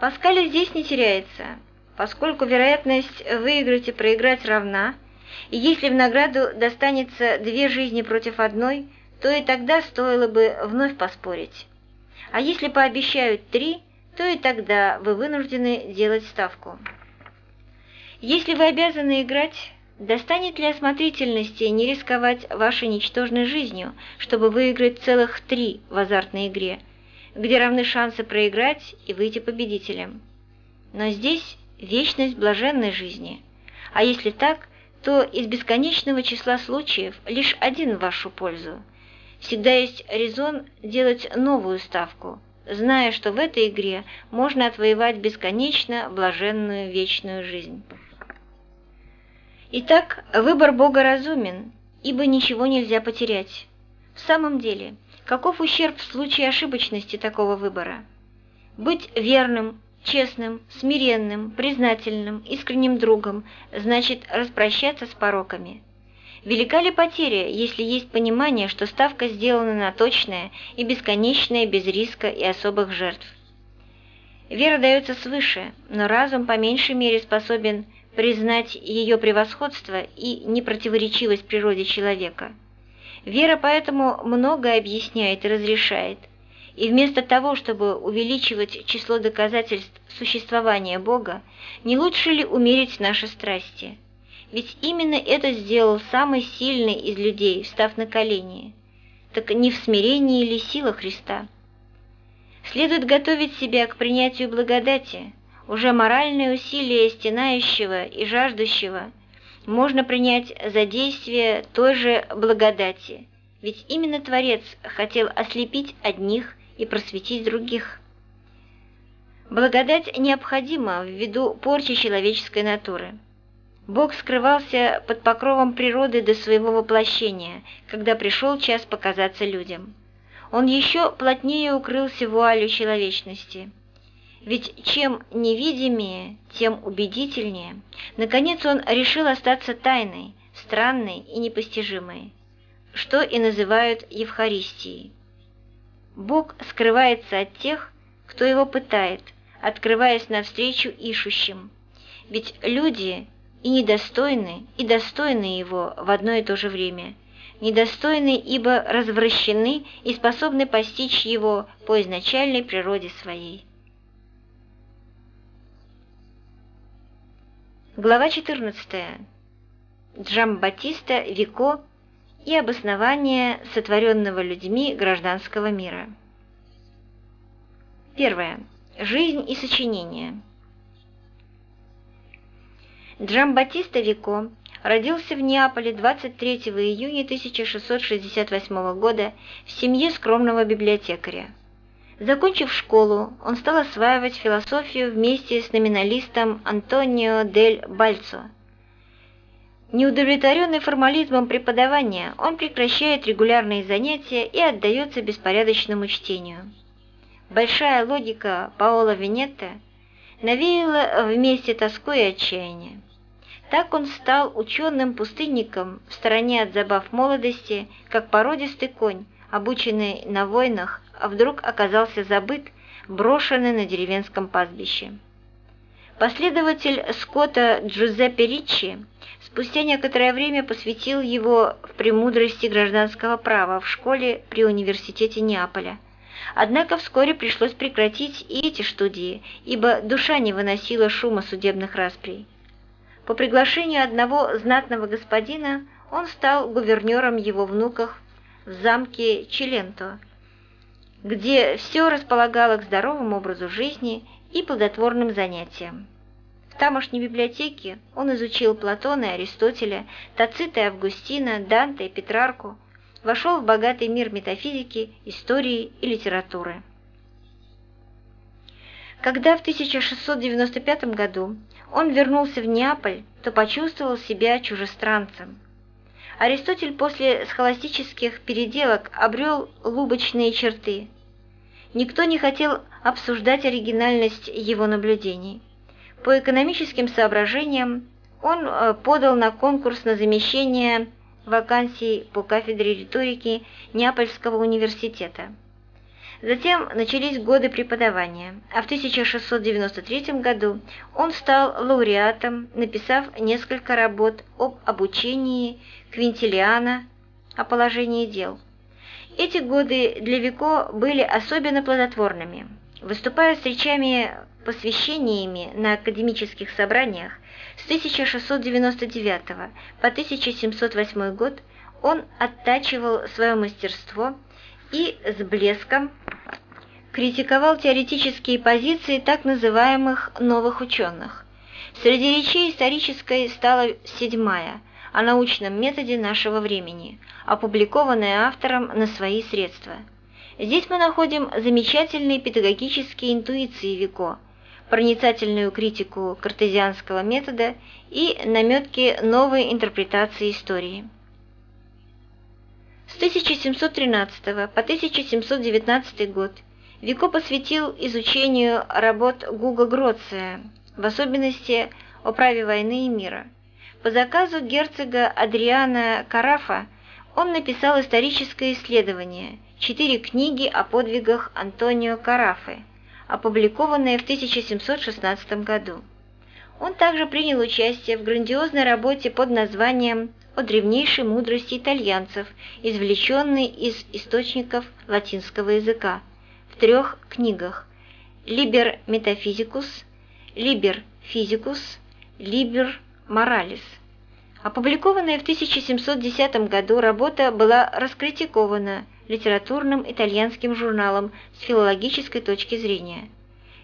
[SPEAKER 1] Паскаля здесь не теряется, поскольку вероятность выиграть и проиграть равна – и если в награду достанется две жизни против одной, то и тогда стоило бы вновь поспорить. А если пообещают три, то и тогда вы вынуждены делать ставку. Если вы обязаны играть, достанет ли осмотрительности не рисковать вашей ничтожной жизнью, чтобы выиграть целых три в азартной игре, где равны шансы проиграть и выйти победителем? Но здесь вечность блаженной жизни. А если так – то из бесконечного числа случаев лишь один в вашу пользу. Всегда есть резон делать новую ставку, зная, что в этой игре можно отвоевать бесконечно блаженную вечную жизнь. Итак, выбор Бога разумен, ибо ничего нельзя потерять. В самом деле, каков ущерб в случае ошибочности такого выбора? Быть верным, честным, смиренным, признательным, искренним другом значит распрощаться с пороками. Велика ли потеря, если есть понимание, что ставка сделана на точное и бесконечное без риска и особых жертв? Вера дается свыше, но разум по меньшей мере способен признать ее превосходство и непротиворечивость природе человека. Вера поэтому многое объясняет и разрешает, и вместо того, чтобы увеличивать число доказательств существования Бога, не лучше ли умерить наши страсти? Ведь именно это сделал самый сильный из людей, встав на колени. Так не в смирении ли сила Христа? Следует готовить себя к принятию благодати. Уже моральные усилия стенающего и жаждущего можно принять за действие той же благодати, ведь именно Творец хотел ослепить одних и просветить других. Благодать необходима ввиду порчи человеческой натуры. Бог скрывался под покровом природы до своего воплощения, когда пришел час показаться людям. Он еще плотнее укрылся вуалью человечности. Ведь чем невидимее, тем убедительнее. Наконец он решил остаться тайной, странной и непостижимой, что и называют Евхаристией. Бог скрывается от тех, кто его пытает, открываясь навстречу ищущим. Ведь люди и недостойны, и достойны его в одно и то же время. Недостойны, ибо развращены и способны постичь его по изначальной природе своей. Глава 14. Джамбатиста Вико и обоснование сотворенного людьми гражданского мира. Первое. Жизнь и сочинение. Джамбатиста Вико родился в Неаполе 23 июня 1668 года в семье скромного библиотекаря. Закончив школу, он стал осваивать философию вместе с номиналистом Антонио дель Бальцо. Неудовлетворенный формализмом преподавания, он прекращает регулярные занятия и отдается беспорядочному чтению. Большая логика Паоло Венетта навеяла вместе тоску и отчаяние. Так он стал ученым-пустынником в стороне от забав молодости, как породистый конь, обученный на войнах, вдруг оказался забыт, брошенный на деревенском пастбище. Последователь Скотта Джузеппе Риччи спустя некоторое время посвятил его в премудрости гражданского права в школе при университете Неаполя. Однако вскоре пришлось прекратить и эти студии, ибо душа не выносила шума судебных расприй. По приглашению одного знатного господина он стал гувернером его внуков в замке Челенто, где все располагало к здоровому образу жизни и плодотворным занятиям. В тамошней библиотеке он изучил Платона и Аристотеля, Тацита и Августина, Данте и Петрарку, вошел в богатый мир метафизики, истории и литературы. Когда в 1695 году он вернулся в Неаполь, то почувствовал себя чужестранцем. Аристотель после схоластических переделок обрел лубочные черты. Никто не хотел обсуждать оригинальность его наблюдений. По экономическим соображениям он э, подал на конкурс на замещение вакансий по кафедре риторики Неапольского университета. Затем начались годы преподавания, а в 1693 году он стал лауреатом, написав несколько работ об обучении Квинтилиана о положении дел. Эти годы для Вико были особенно плодотворными. Выступая с речами посвящениями на академических собраниях с 1699 по 1708 год он оттачивал свое мастерство и с блеском критиковал теоретические позиции так называемых «новых ученых». Среди речей исторической стала седьмая о научном методе нашего времени, опубликованная автором на свои средства. Здесь мы находим замечательные педагогические интуиции Вико, проницательную критику картезианского метода и наметки новой интерпретации истории. С 1713 по 1719 год Вико посвятил изучению работ Гуга Гроция, в особенности о праве войны и мира. По заказу герцога Адриана Карафа он написал историческое исследование «Четыре книги о подвигах Антонио Карафы», опубликованные в 1716 году. Он также принял участие в грандиозной работе под названием «О древнейшей мудрости итальянцев, извлеченной из источников латинского языка» в трех книгах «Liber Metaphysicus», «Liber Physicus», «Liber Moralis». Опубликованная в 1710 году работа была раскритикована литературным итальянским журналом с филологической точки зрения.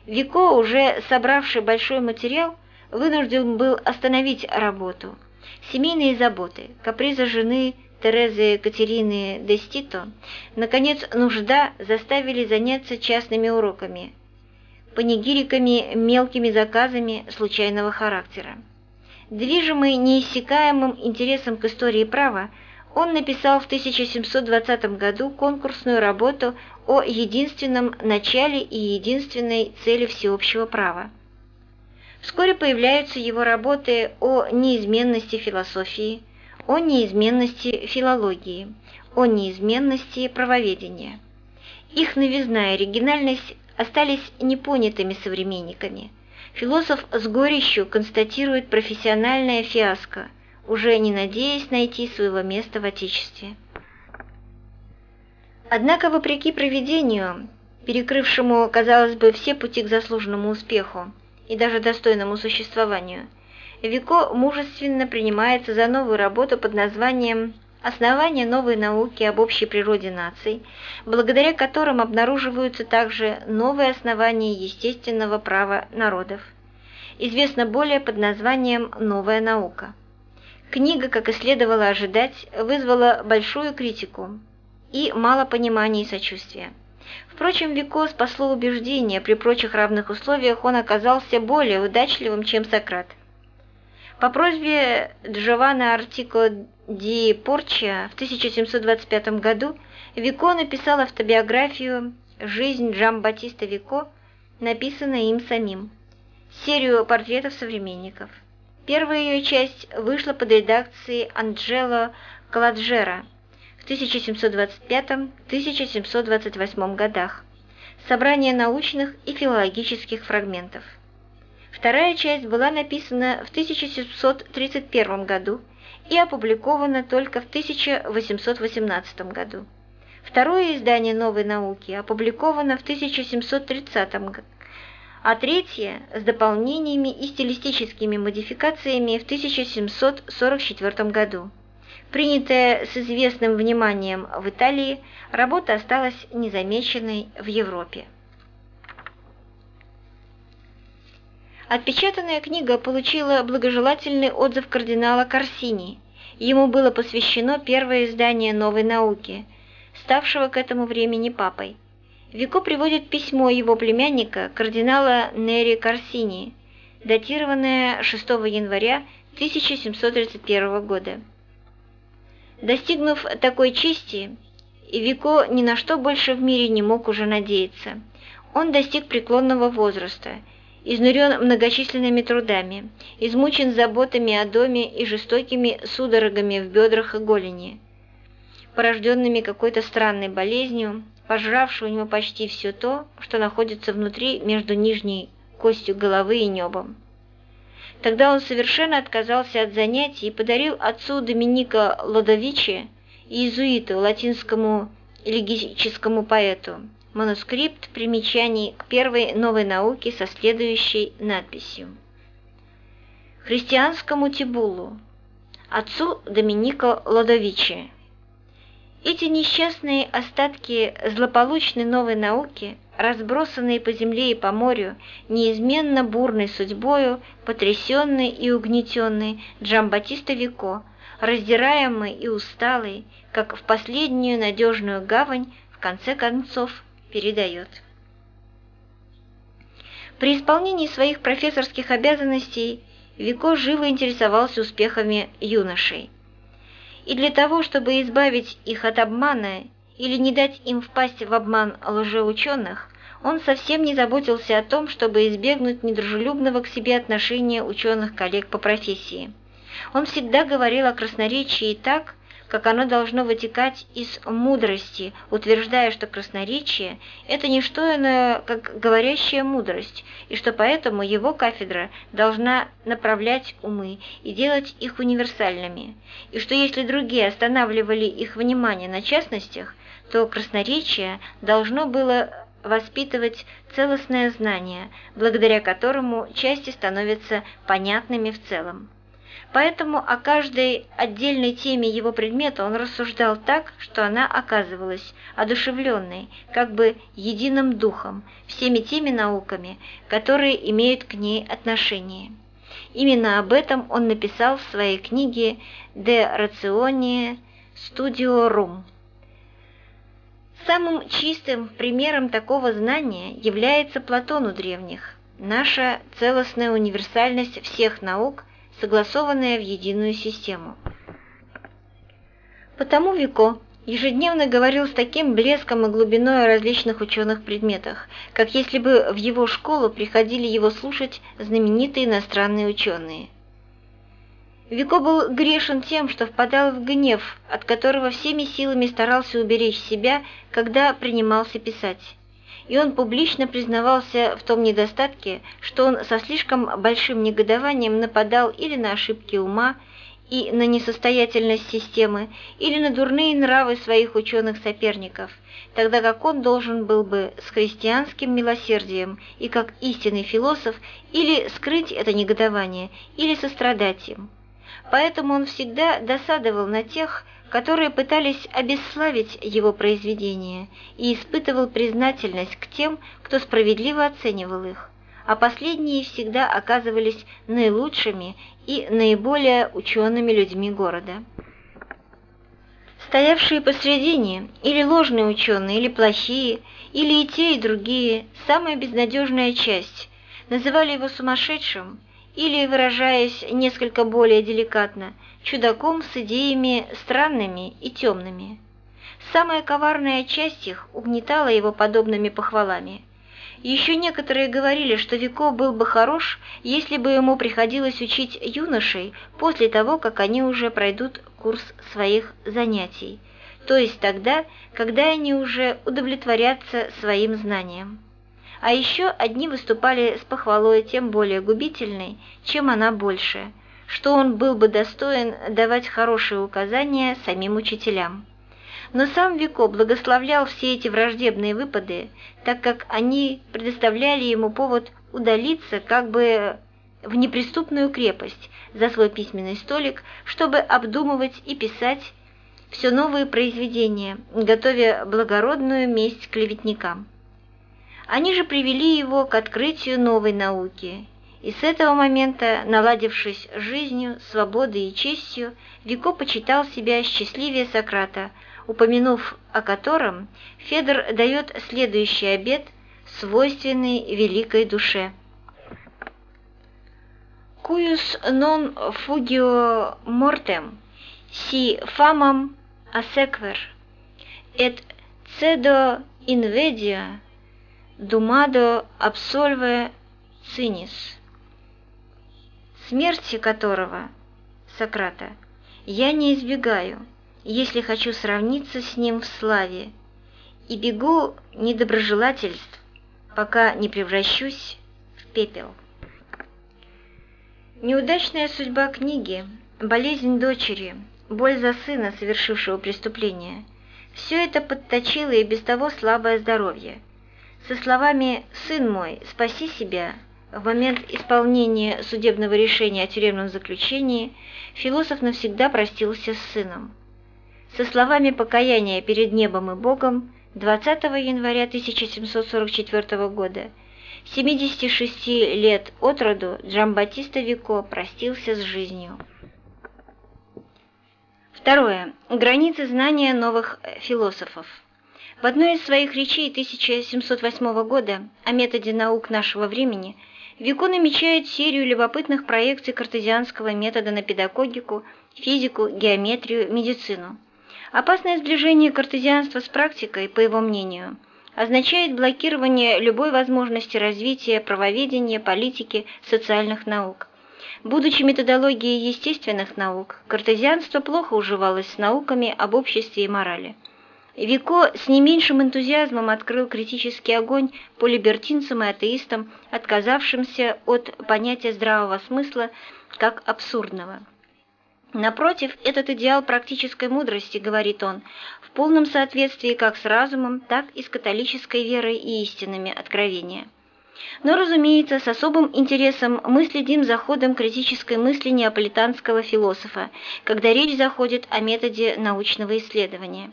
[SPEAKER 1] Вико, уже собравший большой материал, вынужден был остановить работу. Семейные заботы, капризы жены Терезы Катерины Дестито, наконец, нужда заставили заняться частными уроками, панигириками, мелкими заказами случайного характера. Движимый неиссякаемым интересом к истории права, он написал в 1720 году конкурсную работу о единственном начале и единственной цели всеобщего права. Вскоре появляются его работы о неизменности философии, о неизменности филологии, о неизменности правоведения. Их новизна и оригинальность остались непонятыми современниками – Философ с горечью констатирует профессиональное фиаско, уже не надеясь найти своего места в Отечестве. Однако, вопреки проведению, перекрывшему, казалось бы, все пути к заслуженному успеху и даже достойному существованию, Вико мужественно принимается за новую работу под названием «Основание новой науки об общей природе наций», благодаря которым обнаруживаются также новые основания естественного права народов. Известно более под названием «Новая наука». Книга, как и следовало ожидать, вызвала большую критику и мало понимания и сочувствия. Впрочем, Вико спасло убеждение, при прочих равных условиях он оказался более удачливым, чем Сократ. По просьбе Джованна Артико Ди Порча в 1725 году Вико написал автобиографию «Жизнь Джамбатиста Вико», написанную им самим, серию портретов современников. Первая ее часть вышла под редакцией Анджело Каладжера в 1725-1728 годах, собрание научных и филологических фрагментов. Вторая часть была написана в 1731 году и опубликована только в 1818 году. Второе издание «Новой науки» опубликовано в 1730 году, а третье с дополнениями и стилистическими модификациями в 1744 году. Принятая с известным вниманием в Италии, работа осталась незамеченной в Европе. Отпечатанная книга получила благожелательный отзыв кардинала Корсини. Ему было посвящено первое издание «Новой науки», ставшего к этому времени папой. Вико приводит письмо его племянника, кардинала Нери Корсини, датированное 6 января 1731 года. Достигнув такой чести, Вико ни на что больше в мире не мог уже надеяться. Он достиг преклонного возраста – изнурен многочисленными трудами, измучен заботами о доме и жестокими судорогами в бедрах и голени, порожденными какой-то странной болезнью, пожравшей у него почти все то, что находится внутри между нижней костью головы и небом. Тогда он совершенно отказался от занятий и подарил отцу Доминика Лодовичи, иезуиту, латинскому элегическому поэту, манускрипт примечаний к первой новой науке со следующей надписью. Христианскому Тибулу, отцу Доминико Лодовичи. Эти несчастные остатки злополучной новой науки, разбросанные по земле и по морю, неизменно бурной судьбою, потрясенный и угнетенный Джамбатиста Вико, раздираемый и усталый, как в последнюю надежную гавань, в конце концов передает. При исполнении своих профессорских обязанностей Вико живо интересовался успехами юношей. И для того, чтобы избавить их от обмана или не дать им впасть в обман лжеученых, Он совсем не заботился о том, чтобы избегнуть недружелюбного к себе отношения ученых-коллег по профессии. Он всегда говорил о красноречии так, как оно должно вытекать из мудрости, утверждая, что красноречие – это не что иное, как говорящая мудрость, и что поэтому его кафедра должна направлять умы и делать их универсальными, и что если другие останавливали их внимание на частностях, то красноречие должно было воспитывать целостное знание, благодаря которому части становятся понятными в целом. Поэтому о каждой отдельной теме его предмета он рассуждал так, что она оказывалась одушевленной, как бы единым духом, всеми теми науками, которые имеют к ней отношение. Именно об этом он написал в своей книге «De Ratione Studiorum». Самым чистым примером такого знания является Платон у древних, наша целостная универсальность всех наук, согласованная в единую систему. Потому Вико ежедневно говорил с таким блеском и глубиной о различных ученых предметах, как если бы в его школу приходили его слушать знаменитые иностранные ученые – Вико был грешен тем, что впадал в гнев, от которого всеми силами старался уберечь себя, когда принимался писать. И он публично признавался в том недостатке, что он со слишком большим негодованием нападал или на ошибки ума, и на несостоятельность системы, или на дурные нравы своих ученых-соперников, тогда как он должен был бы с христианским милосердием и как истинный философ или скрыть это негодование, или сострадать им. Поэтому он всегда досадовал на тех, которые пытались обесславить его произведения, и испытывал признательность к тем, кто справедливо оценивал их, а последние всегда оказывались наилучшими и наиболее учеными людьми города. Стоявшие посредине, или ложные ученые, или плохие, или и те, и другие, самая безнадежная часть, называли его сумасшедшим – или, выражаясь несколько более деликатно, чудаком с идеями странными и темными. Самая коварная часть их угнетала его подобными похвалами. Еще некоторые говорили, что Вико был бы хорош, если бы ему приходилось учить юношей после того, как они уже пройдут курс своих занятий, то есть тогда, когда они уже удовлетворятся своим знанием. А еще одни выступали с похвалой тем более губительной, чем она больше, что он был бы достоин давать хорошие указания самим учителям. Но сам Вико благословлял все эти враждебные выпады, так как они предоставляли ему повод удалиться как бы в неприступную крепость за свой письменный столик, чтобы обдумывать и писать все новые произведения, готовя благородную месть клеветникам. Они же привели его к открытию новой науки, и с этого момента, наладившись жизнью, свободой и честью, Вико почитал себя счастливее Сократа, упомянув о котором, Федор дает следующий обет, свойственный великой душе. «Cuius non fugio mortem, si famam asequer, et cedo invedia Думадо абсольве цинис, смерти которого, Сократа, я не избегаю, если хочу сравниться с ним в славе, и бегу недоброжелательств, пока не превращусь в пепел. Неудачная судьба книги, болезнь дочери, боль за сына, совершившего преступление – все это подточило и без того слабое здоровье – со словами «Сын мой, спаси себя» в момент исполнения судебного решения о тюремном заключении философ навсегда простился с сыном. Со словами покаяния перед небом и Богом 20 января 1744 года, 76 лет от роду, Джамбатиста Вико простился с жизнью. Второе. Границы знания новых философов. В одной из своих речей 1708 года о методе наук нашего времени Вико намечает серию любопытных проекций картезианского метода на педагогику, физику, геометрию, медицину. Опасное сближение картезианства с практикой, по его мнению, означает блокирование любой возможности развития правоведения, политики, социальных наук. Будучи методологией естественных наук, картезианство плохо уживалось с науками об обществе и морали. Вико с не меньшим энтузиазмом открыл критический огонь по либертинцам и атеистам, отказавшимся от понятия здравого смысла как абсурдного. Напротив, этот идеал практической мудрости, говорит он, в полном соответствии как с разумом, так и с католической верой и истинами откровения. Но, разумеется, с особым интересом мы следим за ходом критической мысли неаполитанского философа, когда речь заходит о методе научного исследования.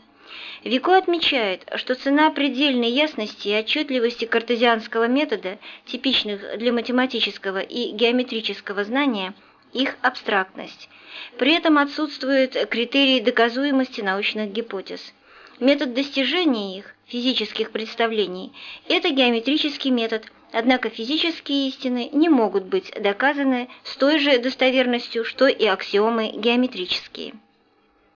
[SPEAKER 1] Вико отмечает, что цена предельной ясности и отчетливости картезианского метода, типичных для математического и геометрического знания, их абстрактность. При этом отсутствуют критерии доказуемости научных гипотез. Метод достижения их, физических представлений, это геометрический метод, однако физические истины не могут быть доказаны с той же достоверностью, что и аксиомы геометрические.